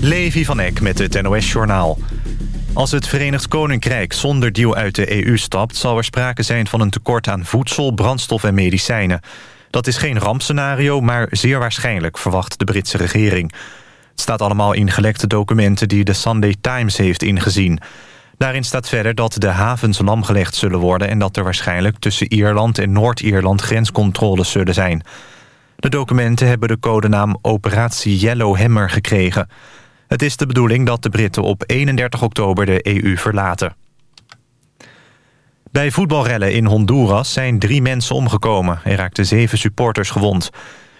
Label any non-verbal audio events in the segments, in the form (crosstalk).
Levi van Eck met het NOS-journaal. Als het Verenigd Koninkrijk zonder deal uit de EU stapt... zal er sprake zijn van een tekort aan voedsel, brandstof en medicijnen. Dat is geen rampscenario, maar zeer waarschijnlijk, verwacht de Britse regering. Het staat allemaal in gelekte documenten die de Sunday Times heeft ingezien. Daarin staat verder dat de havens lamgelegd zullen worden... en dat er waarschijnlijk tussen Ierland en Noord-Ierland grenscontroles zullen zijn... De documenten hebben de codenaam Operatie Yellowhammer gekregen. Het is de bedoeling dat de Britten op 31 oktober de EU verlaten. Bij voetbalrellen in Honduras zijn drie mensen omgekomen. Er raakten zeven supporters gewond.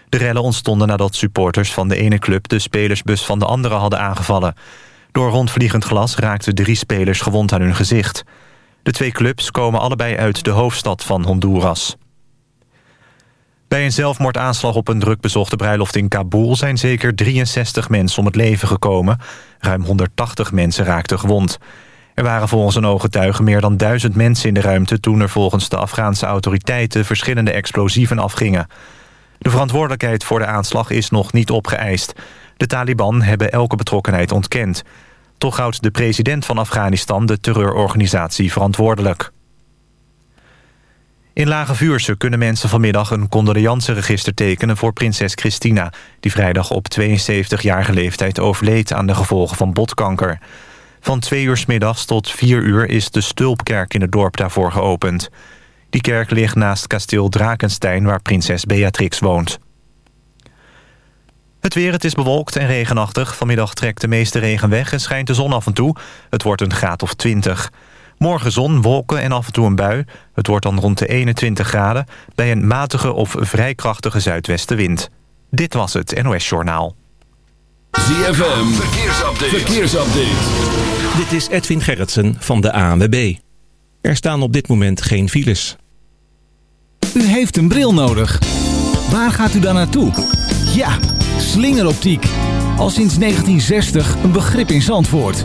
De rellen ontstonden nadat supporters van de ene club... de spelersbus van de andere hadden aangevallen. Door rondvliegend glas raakten drie spelers gewond aan hun gezicht. De twee clubs komen allebei uit de hoofdstad van Honduras. Bij een zelfmoordaanslag op een drukbezochte bruiloft in Kabul... zijn zeker 63 mensen om het leven gekomen. Ruim 180 mensen raakten gewond. Er waren volgens een ooggetuige meer dan duizend mensen in de ruimte... toen er volgens de Afghaanse autoriteiten verschillende explosieven afgingen. De verantwoordelijkheid voor de aanslag is nog niet opgeëist. De Taliban hebben elke betrokkenheid ontkend. Toch houdt de president van Afghanistan de terreurorganisatie verantwoordelijk. In Lage Vuurse kunnen mensen vanmiddag een condoleanceregister tekenen voor prinses Christina... die vrijdag op 72-jarige leeftijd overleed aan de gevolgen van botkanker. Van twee uur s middags tot vier uur is de Stulpkerk in het dorp daarvoor geopend. Die kerk ligt naast kasteel Drakenstein waar prinses Beatrix woont. Het weer, het is bewolkt en regenachtig. Vanmiddag trekt de meeste regen weg en schijnt de zon af en toe. Het wordt een graad of 20. Morgen zon, wolken en af en toe een bui. Het wordt dan rond de 21 graden... bij een matige of vrij krachtige zuidwestenwind. Dit was het NOS Journaal. ZFM, verkeersupdate. verkeersupdate. Dit is Edwin Gerritsen van de ANWB. Er staan op dit moment geen files. U heeft een bril nodig. Waar gaat u dan naartoe? Ja, slingeroptiek. Al sinds 1960 een begrip in Zandvoort.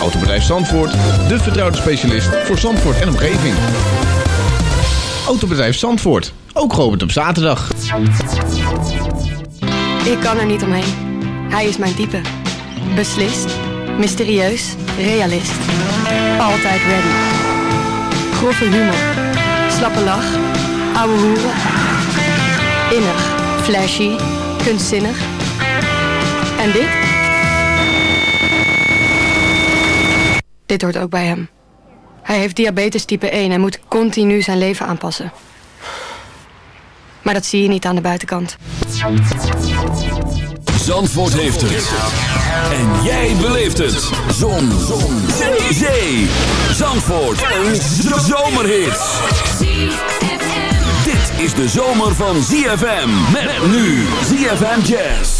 Autobedrijf Zandvoort, de vertrouwde specialist voor Zandvoort en omgeving. Autobedrijf Zandvoort, ook geopend op zaterdag. Ik kan er niet omheen. Hij is mijn type. Beslist, mysterieus, realist. Altijd ready. Grove humor, slappe lach, ouwe hoeren. Innig, flashy, kunstzinnig. En dit? Dit hoort ook bij hem. Hij heeft diabetes type 1 en moet continu zijn leven aanpassen. Maar dat zie je niet aan de buitenkant. Zandvoort heeft het. En jij beleeft het. Zon. Zon. Zandvoort. Een zomerhit. Dit is de zomer van ZFM. Met nu ZFM Jazz.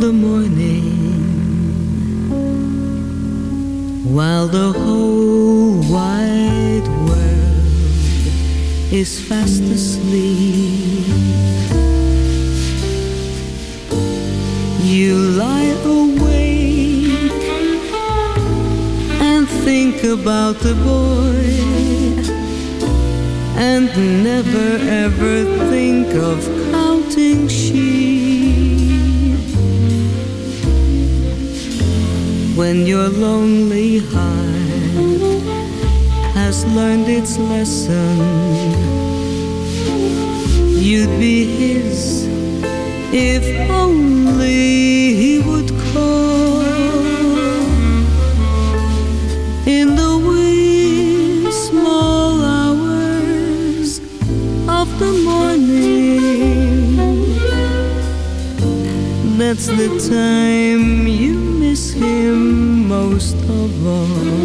the morning while the whole wide world is fast asleep. You lie awake and think about the boy and never ever think of counting sheep when your lonely heart has learned its lesson you'd be his if only he would call in the wee small hours of the morning. That's the time you miss him most of all.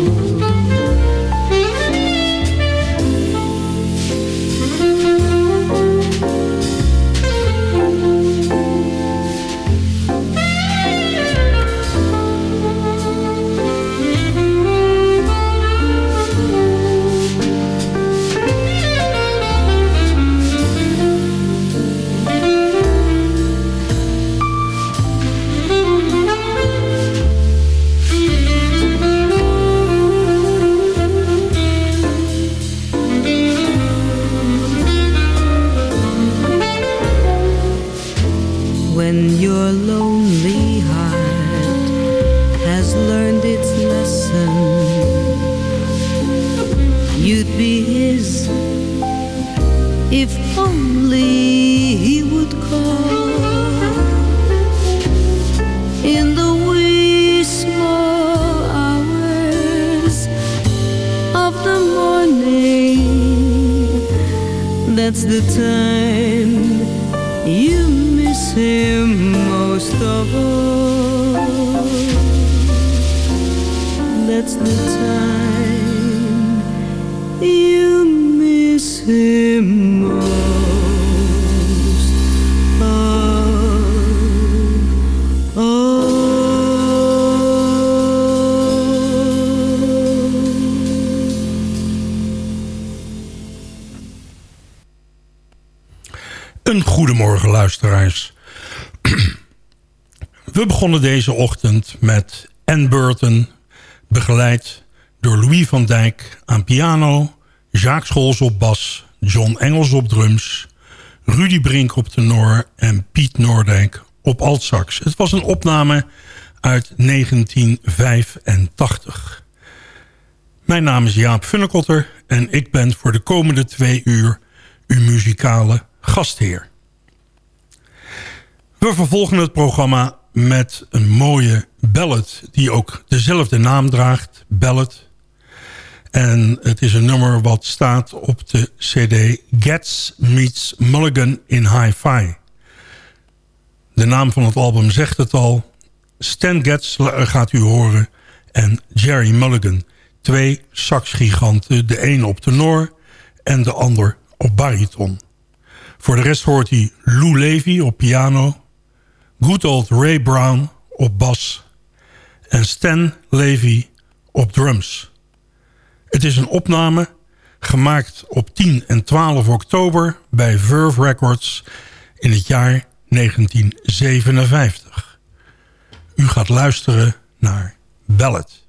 Time. You miss him most of all. That's the time. You miss him most goedemorgen luisteraars. We begonnen deze ochtend met Anne Burton, begeleid door Louis van Dijk aan piano, Jacques Scholz op bas, John Engels op drums, Rudy Brink op tenor en Piet Noordijk op altsax. Het was een opname uit 1985. Mijn naam is Jaap Funnekotter en ik ben voor de komende twee uur uw muzikale gastheer. We vervolgen het programma met een mooie ballad die ook dezelfde naam draagt, ballad. En het is een nummer wat staat op de cd Getz Meets Mulligan in Hi-Fi. De naam van het album zegt het al. Stan Getz gaat u horen en Jerry Mulligan. Twee saxgiganten, de een op tenor en de ander op bariton. Voor de rest hoort hij Lou Levy op piano... Good Old Ray Brown op bas... en Stan Levy op drums. Het is een opname gemaakt op 10 en 12 oktober... bij Verve Records in het jaar 1957. U gaat luisteren naar Ballad.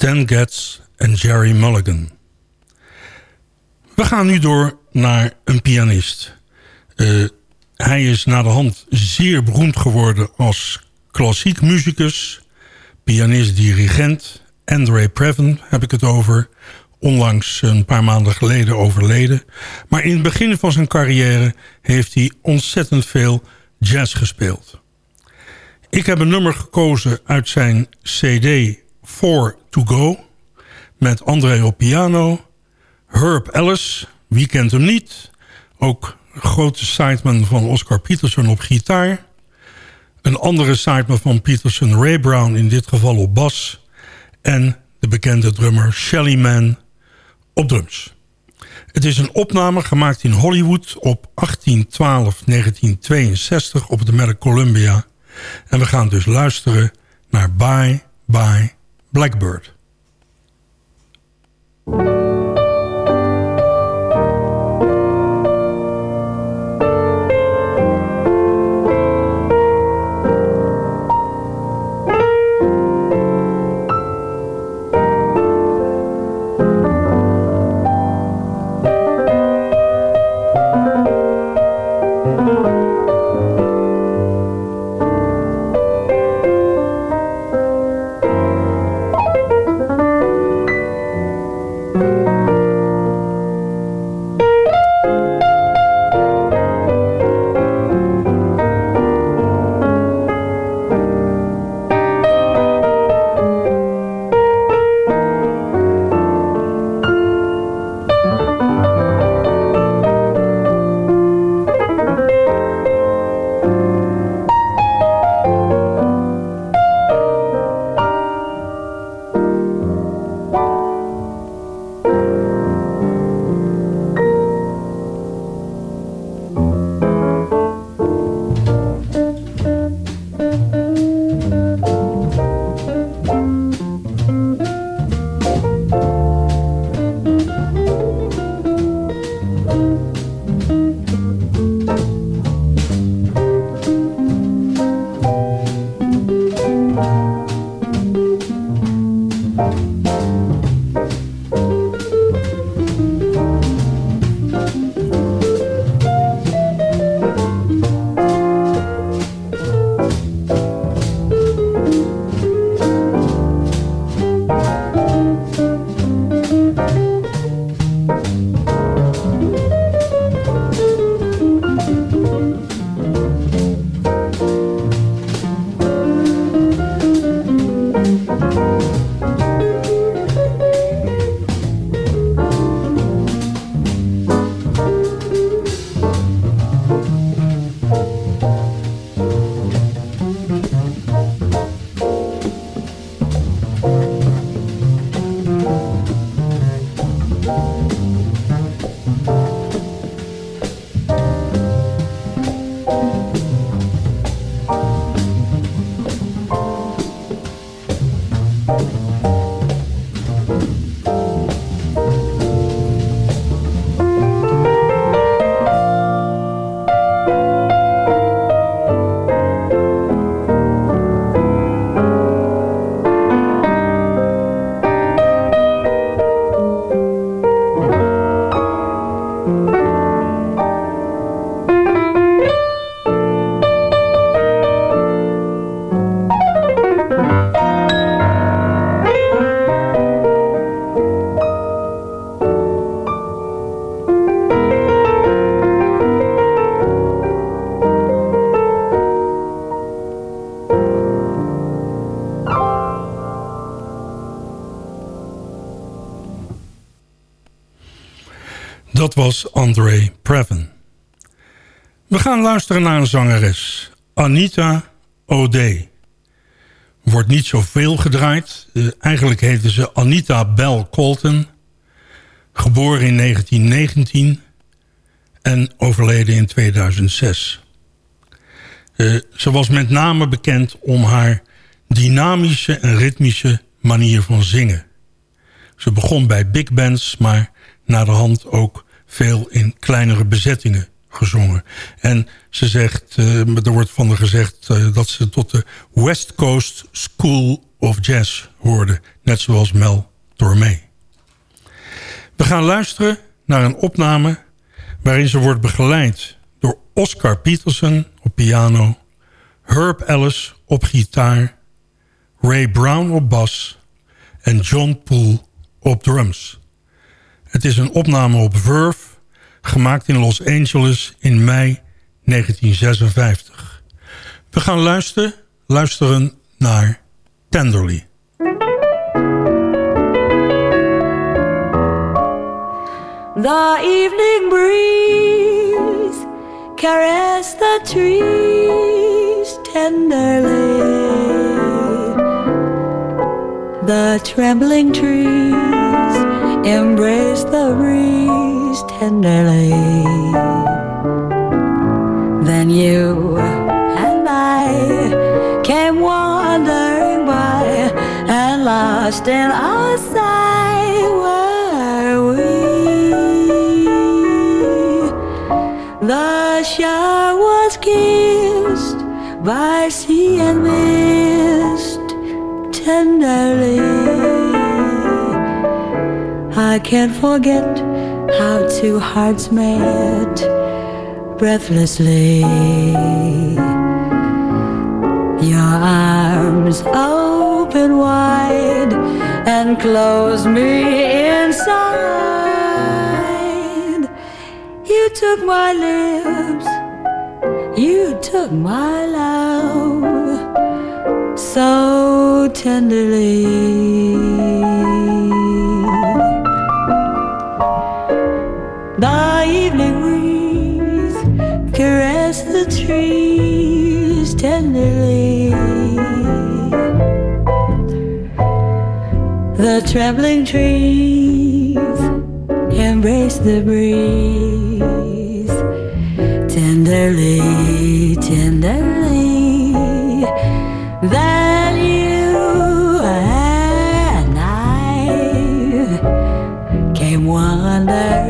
Stan Getz en Jerry Mulligan. We gaan nu door naar een pianist. Uh, hij is na de hand zeer beroemd geworden als klassiek muzikus, pianist-dirigent. Andre Previn heb ik het over. Onlangs een paar maanden geleden overleden. Maar in het begin van zijn carrière heeft hij ontzettend veel jazz gespeeld. Ik heb een nummer gekozen uit zijn cd Four to Go. Met André op piano. Herb Ellis, wie kent hem niet? Ook grote sideman van Oscar Peterson op gitaar. Een andere sideman van Peterson, Ray Brown, in dit geval op bas. En de bekende drummer Shelly Man op drums. Het is een opname gemaakt in Hollywood op 1812-1962 op de merk Columbia. En we gaan dus luisteren naar Bye Bye Blackbird. André Previn. We gaan luisteren naar een zangeres, Anita O'Day. wordt niet zoveel gedraaid. Uh, eigenlijk heette ze Anita Bell Colton. Geboren in 1919 en overleden in 2006. Uh, ze was met name bekend om haar dynamische en ritmische manier van zingen. Ze begon bij big bands, maar naar de hand ook veel in kleinere bezettingen gezongen. En ze zegt, uh, er wordt van haar gezegd uh, dat ze tot de West Coast School of Jazz hoorde. Net zoals Mel Tormé. We gaan luisteren naar een opname waarin ze wordt begeleid door Oscar Peterson op piano... Herb Ellis op gitaar... Ray Brown op bas en John Poole op drums. Het is een opname op Verve, gemaakt in Los Angeles in mei 1956. We gaan luisteren, luisteren naar Tenderly. The evening breeze caress the trees tenderly. The trembling trees embrace the breeze tenderly. Then you and I came wandering by and lost in our sight were we. The shore was kissed by sea and mist tenderly. I can't forget how two hearts met breathlessly. Your arms open wide and close me inside. You took my lips, you took my love so tenderly. Trembling trees embrace the breeze tenderly, tenderly. Then you and I came wandering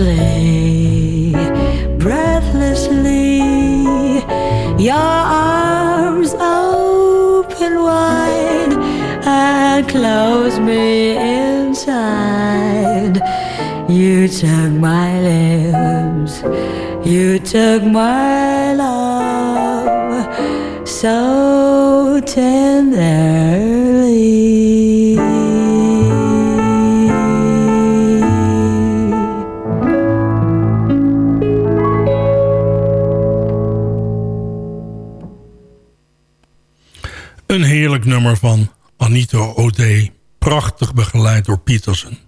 breathlessly, breathlessly. Your arms open wide and close me inside. You took my lips, you took my love so tenderly. Nummer van Anita O'Day. Prachtig begeleid door Peterson.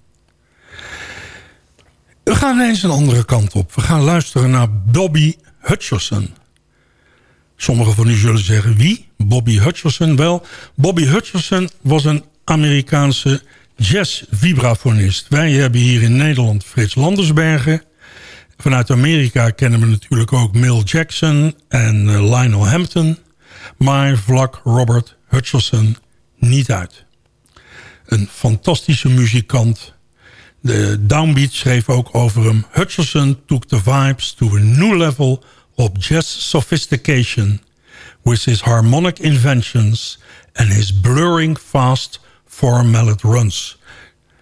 We gaan eens een andere kant op. We gaan luisteren naar Bobby Hutcherson. Sommigen van u zullen zeggen, wie? Bobby Hutcherson? Wel, Bobby Hutcherson was een Amerikaanse jazz-vibrafonist. Wij hebben hier in Nederland Frits Landersbergen. Vanuit Amerika kennen we natuurlijk ook Mill Jackson en eh, Lionel Hampton. Maar vlak Robert Hutcherson niet uit. Een fantastische muzikant. De Downbeat schreef ook over hem. Hutcherson took the vibes to a new level of jazz sophistication... with his harmonic inventions and his blurring fast four mallet runs.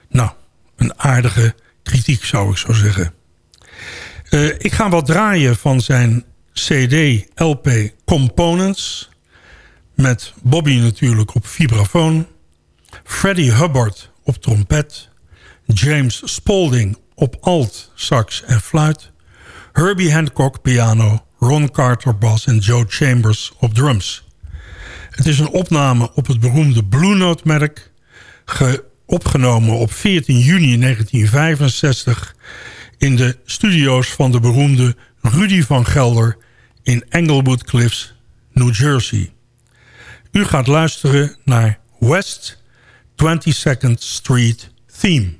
Nou, een aardige kritiek zou ik zo zeggen. Uh, ik ga wat draaien van zijn CD, LP Components met Bobby natuurlijk op vibrafoon... Freddie Hubbard op trompet... James Spalding op alt, sax en fluit... Herbie Hancock piano, Ron Carter bas en Joe Chambers op drums. Het is een opname op het beroemde Blue Note merk... opgenomen op 14 juni 1965 in de studio's van de beroemde Rudy van Gelder in Englewood Cliffs, New Jersey. U gaat luisteren naar West 22nd Street Theme.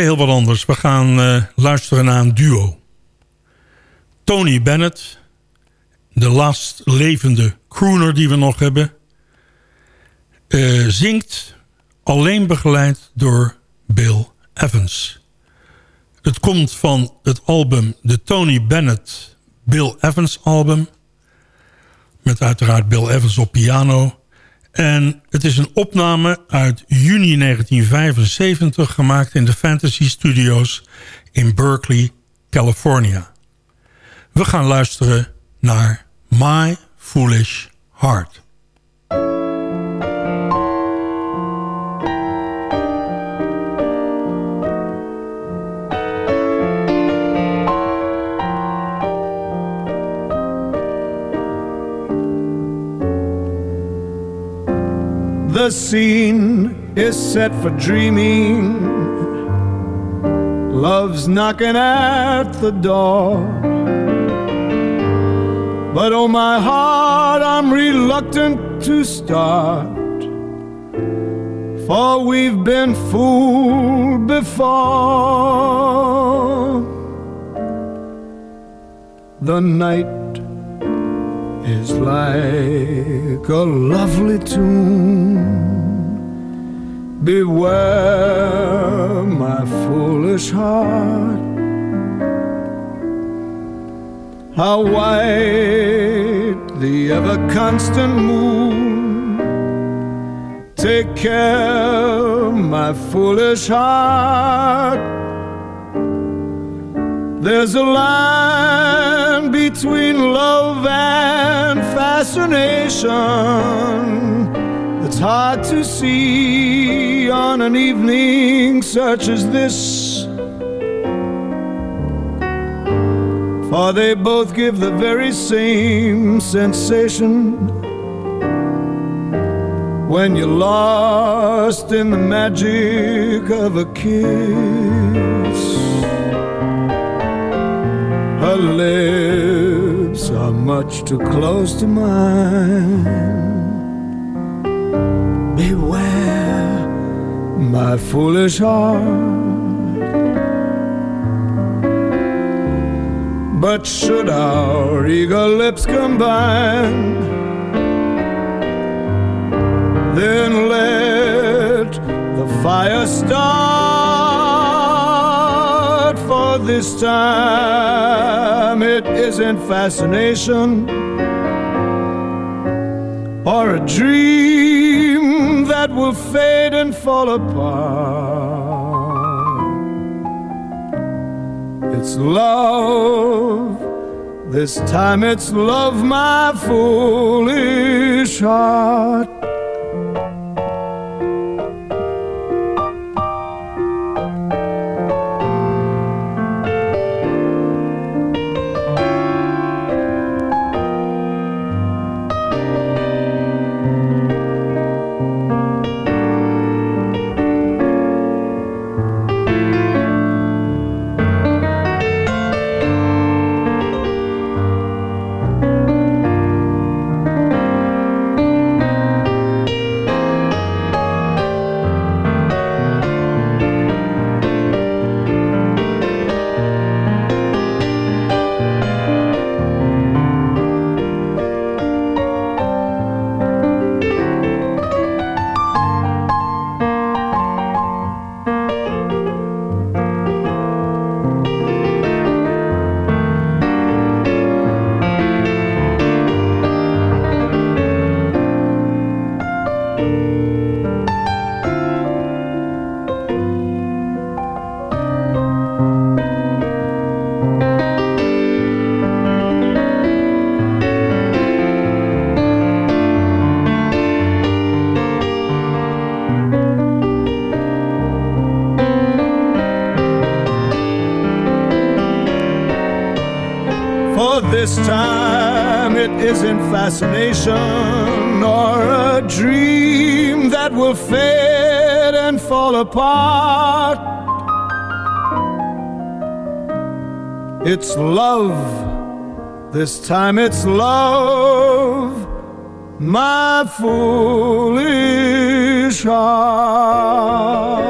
Heel wat anders. We gaan uh, luisteren naar een duo. Tony Bennett, de laatst levende crooner die we nog hebben... Uh, zingt alleen begeleid door Bill Evans. Het komt van het album de Tony Bennett Bill Evans album... met uiteraard Bill Evans op piano... En het is een opname uit juni 1975 gemaakt in de Fantasy Studios in Berkeley, California. We gaan luisteren naar My Foolish Heart. The scene is set for dreaming. Love's knocking at the door. But oh, my heart, I'm reluctant to start. For we've been fooled before. The night is like a lovely tune. Beware, my foolish heart. How white the ever constant moon. Take care, my foolish heart. There's a between love and fascination that's hard to see on an evening such as this. For they both give the very same sensation when you're lost in the magic of a kiss. Her lips are much too close to mine. Beware, my foolish heart. But should our eager lips combine, then let the fire start. This time it isn't fascination or a dream that will fade and fall apart. It's love. This time it's love, my foolish heart. It's love. This time it's love. my foolish heart.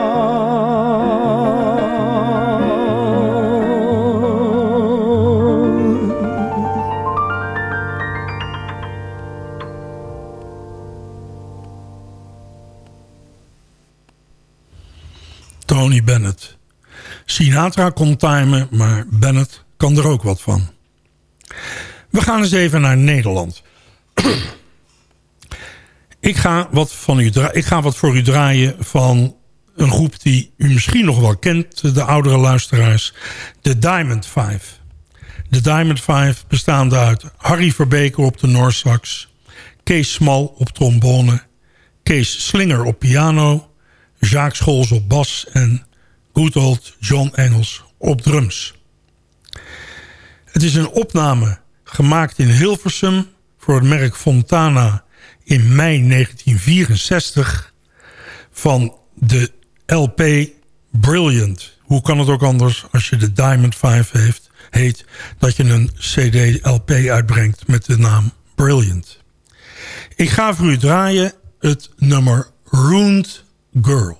Tony Bennett. Sinatra kon timen, maar Bennett kan er ook wat van. We gaan eens even naar Nederland. (clears throat) ik, ga wat van u ik ga wat voor u draaien van een groep die u misschien nog wel kent, de oudere luisteraars. De Diamond Five. De Diamond Five bestaande uit Harry Verbeker op de Noorsax... Kees Smal op trombone... Kees Slinger op piano... Jacques Scholz op bas en good old John Engels op drums. Het is een opname gemaakt in Hilversum voor het merk Fontana in mei 1964 van de LP Brilliant. Hoe kan het ook anders als je de Diamond 5 heeft, heet dat je een CD-LP uitbrengt met de naam Brilliant. Ik ga voor u draaien het nummer Ruined Girl.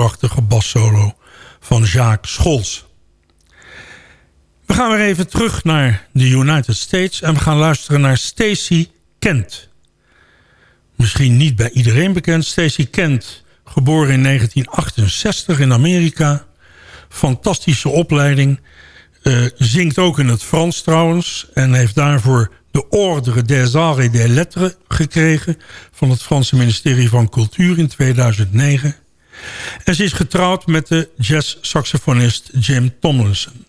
Prachtige bassolo van Jacques Scholz. We gaan weer even terug naar de United States en we gaan luisteren naar Stacy Kent. Misschien niet bij iedereen bekend. Stacy Kent, geboren in 1968 in Amerika. Fantastische opleiding. Uh, zingt ook in het Frans trouwens. En heeft daarvoor de Ordre des Arts et des Lettres gekregen... van het Franse ministerie van Cultuur in 2009. En ze is getrouwd met de jazz-saxofonist Jim Tomlinson.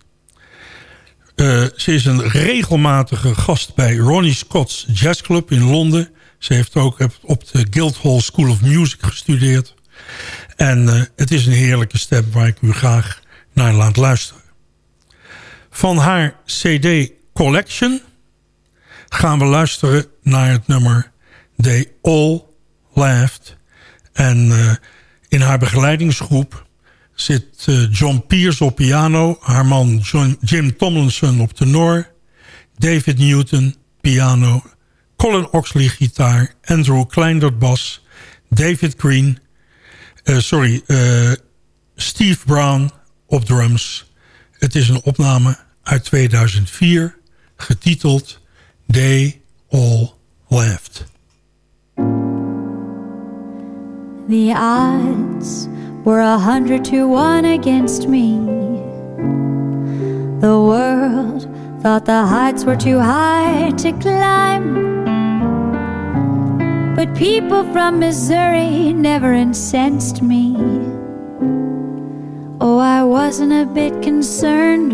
Uh, ze is een regelmatige gast bij Ronnie Scott's Jazz Club in Londen. Ze heeft ook op de Guildhall School of Music gestudeerd. En uh, het is een heerlijke stem waar ik u graag naar laat luisteren. Van haar CD Collection gaan we luisteren naar het nummer They All Laughed. En uh, in haar begeleidingsgroep zit uh, John Pierce op piano... haar man Jim Tomlinson op tenor... David Newton, piano... Colin Oxley, gitaar... Andrew Kleindert, bas... David Green... Uh, sorry, Steve Brown op drums. Het is een opname uit 2004, getiteld They All Laughed. The odds were a hundred to one against me. The world thought the heights were too high to climb. But people from Missouri never incensed me. Oh, I wasn't a bit concerned,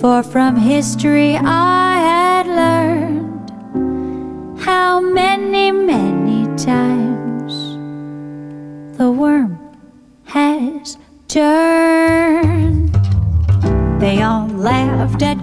for from history I had learned how many, many times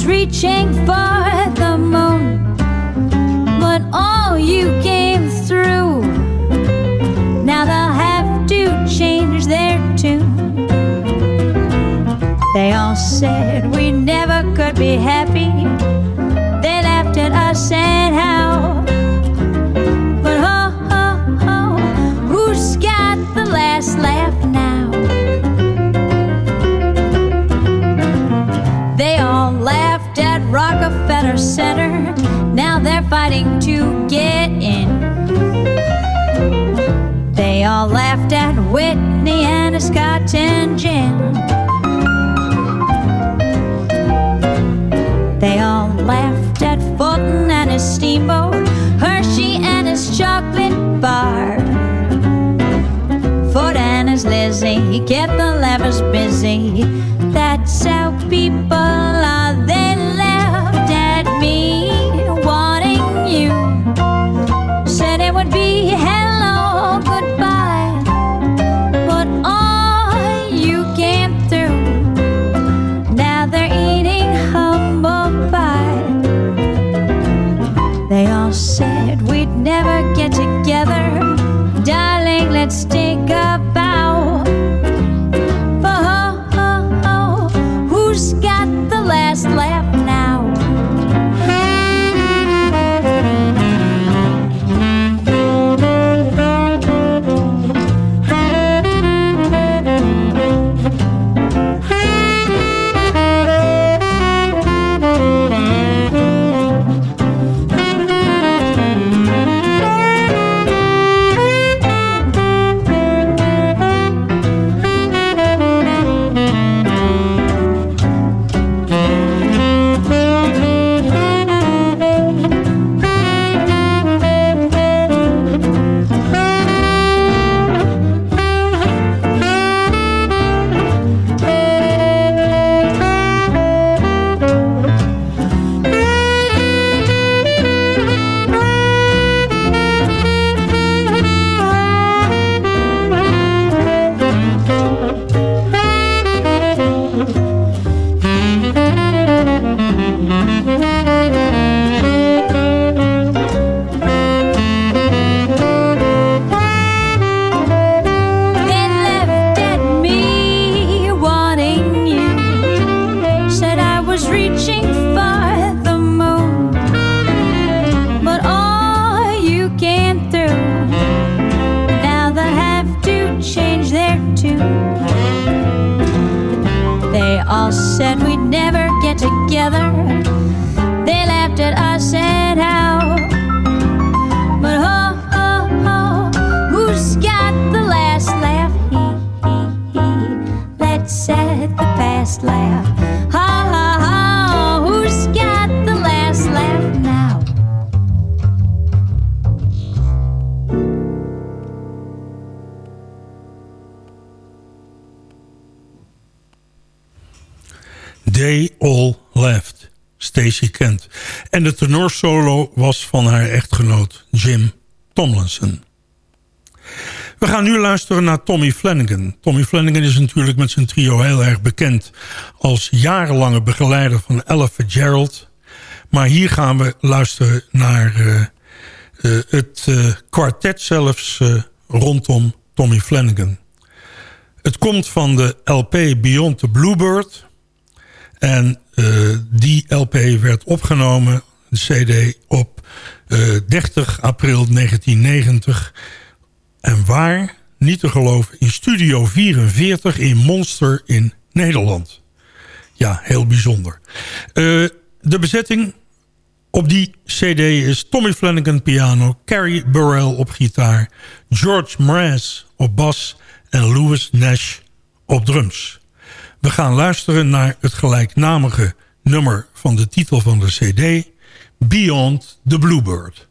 Was reaching for the moon, but all you came through. Now they'll have to change their tune. They all said we never could be happy. Center. Now they're fighting to get in. They all laughed at Whitney and a Scott and Jen. They all laughed at Fulton and his steamboat, Hershey and his chocolate bar. Ford and his Lizzie he kept the levers busy. That's how Ha, ha, ha, who's got the last now? They All Left, Stacey Kent. En de tenorsolo was van haar echtgenoot Jim Tomlinson. We gaan nu luisteren naar Tommy Flanagan. Tommy Flanagan is natuurlijk met zijn trio heel erg bekend... als jarenlange begeleider van Ella Fitzgerald. Maar hier gaan we luisteren naar eh, eh, het uh, kwartet zelfs rondom Tommy Flanagan. Het komt van de LP Beyond the Bluebird... En die LP werd opgenomen, de CD, op uh, 30 april 1990. En waar, niet te geloven, in Studio 44 in Monster in Nederland. Ja, heel bijzonder. Uh, de bezetting op die cd is Tommy Flanagan piano... Carrie Burrell op gitaar... George Mraz op bas en Louis Nash op drums. We gaan luisteren naar het gelijknamige nummer van de titel van de cd... Beyond the Bluebird.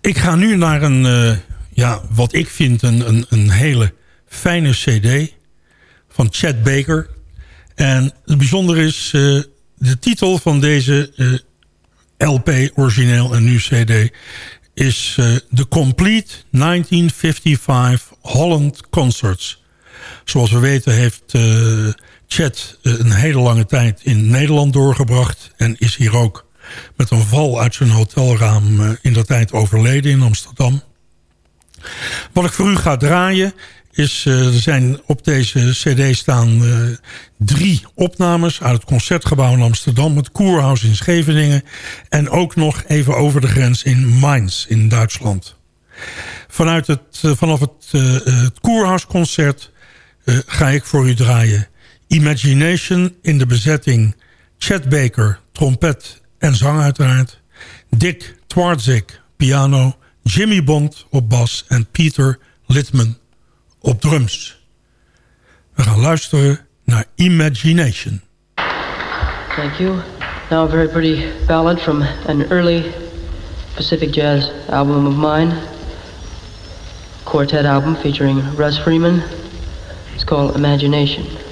Ik ga nu naar een, uh, ja, wat ik vind een, een, een hele fijne cd van Chad Baker. En het bijzondere is, uh, de titel van deze uh, LP, origineel en nu cd... is The Complete 1955 Holland Concerts. Zoals we weten heeft Chad een hele lange tijd in Nederland doorgebracht... en is hier ook met een val uit zijn hotelraam in de tijd overleden in Amsterdam. Wat ik voor u ga draaien is, uh, er zijn op deze cd staan uh, drie opnames uit het Concertgebouw in Amsterdam, het Koerhuis in Scheveningen en ook nog even over de grens in Mainz in Duitsland. Vanuit het, vanaf het, het Koerhuisconcert ga ik voor u draaien Imagination in de bezetting Chet Baker, trompet en zang uiteraard. Dick Twardzik, piano. Jimmy Bond op bas en Peter Litman op drums. We gaan luisteren naar Imagination. Thank you. Now a very pretty ballad from an early Pacific Jazz album of mine. Quartet album featuring Russ Freeman. It's called Imagination.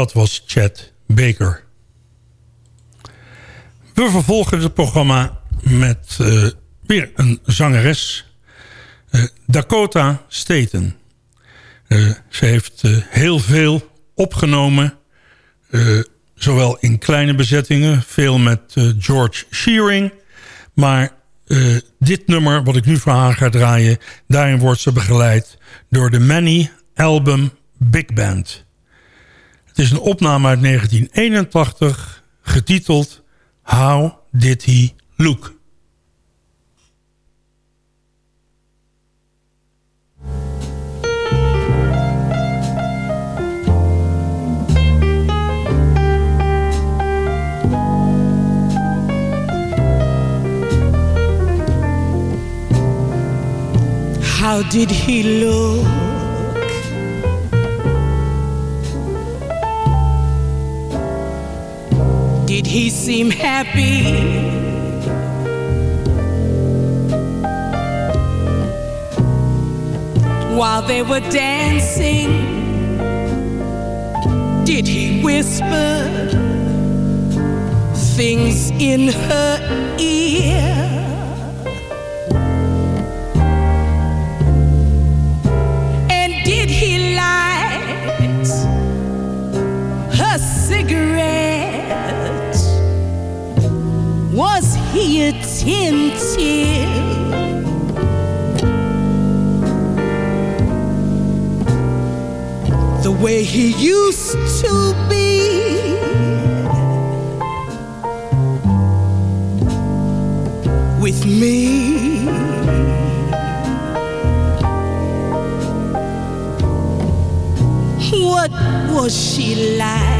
Dat was Chad Baker. We vervolgen het programma met uh, weer een zangeres. Uh, Dakota Staten. Uh, ze heeft heel veel opgenomen. zowel in kleine bezettingen. Veel met George Shearing. Maar dit nummer wat ik nu voor haar ga draaien... daarin wordt ze begeleid door de Many Album Big Band is een opname uit 1981 getiteld How Did He Look? How did he look? Did he seem happy? While they were dancing, did he whisper things in her ear? And did he light her cigarette? He attentive? The way he used to be. With me. What was she like?